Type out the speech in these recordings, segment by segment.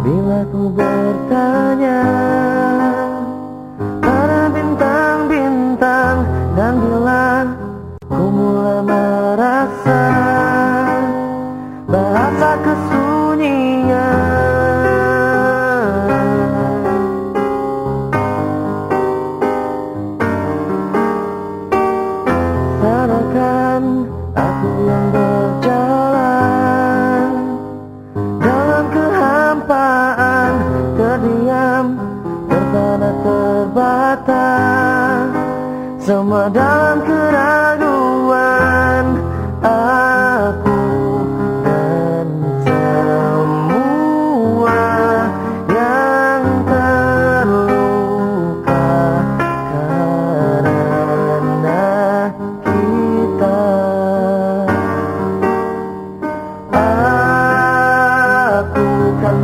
bila ku bertanya Pada bintang-bintang Dan bila ku mulai merasa Bahasa kesunyian. Sadarkan aku yang terbatas semua dalam keraguan aku dan semua yang terluka karena kita. Aku kan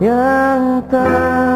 yang terluka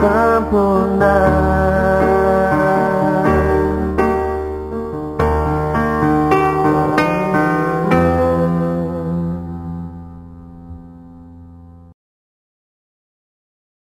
sempurna.